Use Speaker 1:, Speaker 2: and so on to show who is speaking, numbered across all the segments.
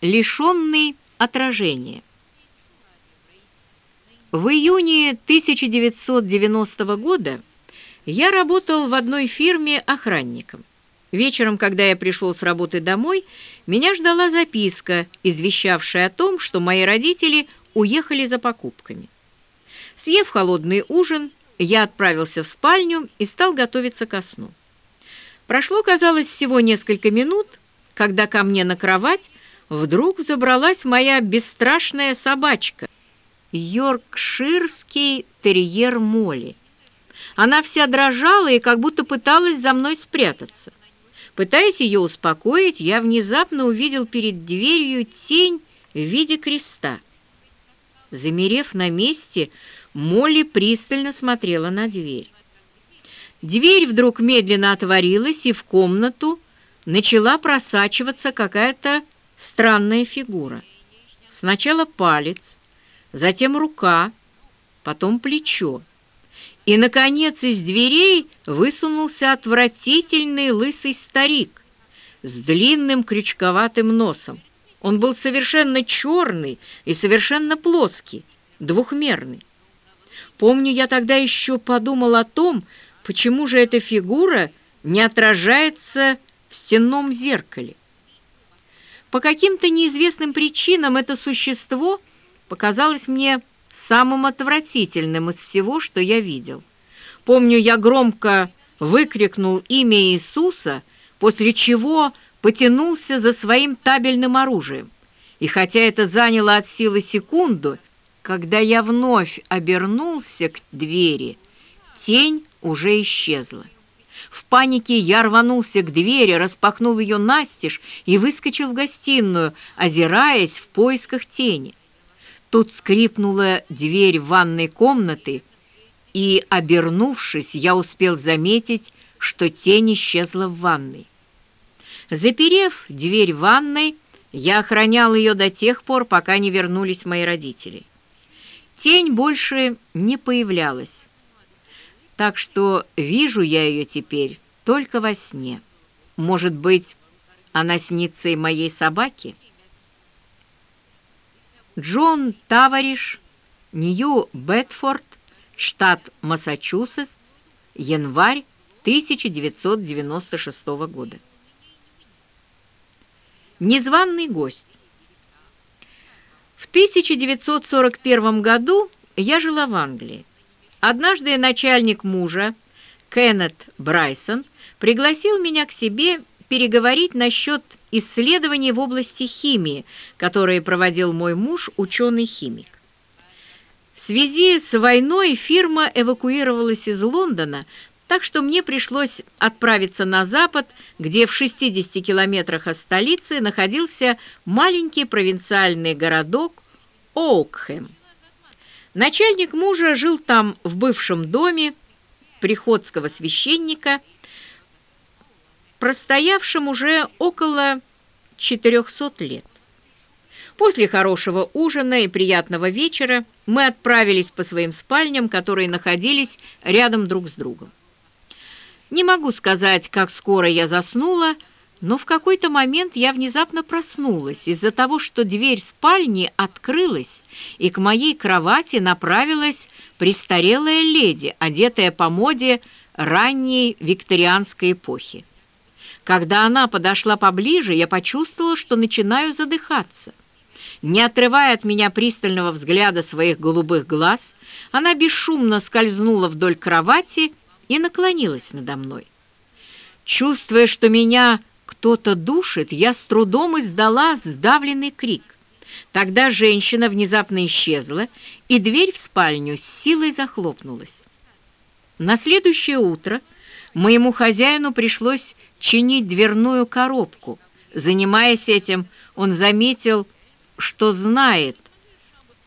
Speaker 1: лишенный отражения. В июне 1990 года я работал в одной фирме охранником. Вечером, когда я пришел с работы домой, меня ждала записка, извещавшая о том, что мои родители уехали за покупками. Съев холодный ужин, я отправился в спальню и стал готовиться ко сну. Прошло, казалось, всего несколько минут, когда ко мне на кровать вдруг забралась моя бесстрашная собачка, йоркширский терьер Молли. Она вся дрожала и как будто пыталась за мной спрятаться. Пытаясь ее успокоить, я внезапно увидел перед дверью тень в виде креста. Замерев на месте, Молли пристально смотрела на дверь. Дверь вдруг медленно отворилась, и в комнату начала просачиваться какая-то странная фигура. Сначала палец, затем рука, потом плечо. И, наконец, из дверей высунулся отвратительный лысый старик с длинным крючковатым носом. Он был совершенно черный и совершенно плоский, двухмерный. Помню, я тогда еще подумал о том, почему же эта фигура не отражается в стенном зеркале. По каким-то неизвестным причинам это существо показалось мне самым отвратительным из всего, что я видел. Помню, я громко выкрикнул имя Иисуса, после чего потянулся за своим табельным оружием. И хотя это заняло от силы секунду, когда я вновь обернулся к двери, тень уже исчезла. В панике я рванулся к двери, распахнул ее настежь и выскочил в гостиную, озираясь в поисках тени. Тут скрипнула дверь ванной комнаты, и, обернувшись, я успел заметить, что тень исчезла в ванной. Заперев дверь ванной, я охранял ее до тех пор, пока не вернулись мои родители. Тень больше не появлялась, так что вижу я ее теперь только во сне. Может быть, она снится и моей собаке? Джон Тавариш, Нью-Бетфорд, штат Массачусетс, январь 1996 года. Незваный гость. В 1941 году я жила в Англии. Однажды начальник мужа, Кеннет Брайсон, пригласил меня к себе переговорить насчет исследований в области химии, которые проводил мой муж, ученый-химик. В связи с войной фирма эвакуировалась из Лондона, так что мне пришлось отправиться на запад, где в 60 километрах от столицы находился маленький провинциальный городок Оукхэм. Начальник мужа жил там в бывшем доме приходского священника, простоявшем уже около 400 лет. После хорошего ужина и приятного вечера мы отправились по своим спальням, которые находились рядом друг с другом. Не могу сказать, как скоро я заснула, но в какой-то момент я внезапно проснулась из-за того, что дверь спальни открылась, и к моей кровати направилась престарелая леди, одетая по моде ранней викторианской эпохи. Когда она подошла поближе, я почувствовала, что начинаю задыхаться. Не отрывая от меня пристального взгляда своих голубых глаз, она бесшумно скользнула вдоль кровати и наклонилась надо мной. Чувствуя, что меня кто-то душит, я с трудом издала сдавленный крик. Тогда женщина внезапно исчезла, и дверь в спальню с силой захлопнулась. На следующее утро моему хозяину пришлось чинить дверную коробку. Занимаясь этим, он заметил, что знает,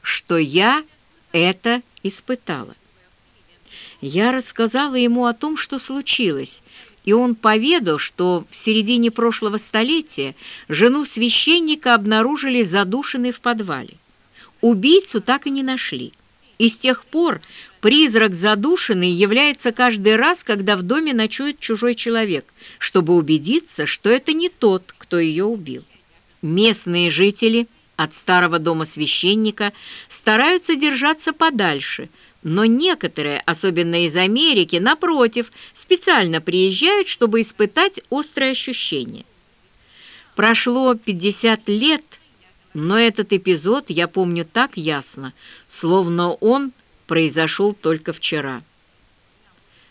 Speaker 1: что я это испытала. Я рассказала ему о том, что случилось, и он поведал, что в середине прошлого столетия жену священника обнаружили задушенной в подвале. Убийцу так и не нашли. И с тех пор призрак задушенный является каждый раз, когда в доме ночует чужой человек, чтобы убедиться, что это не тот, кто ее убил. Местные жители от старого дома священника стараются держаться подальше, но некоторые, особенно из Америки, напротив, специально приезжают, чтобы испытать острые ощущения. Прошло 50 лет, но этот эпизод я помню так ясно, словно он произошел только вчера.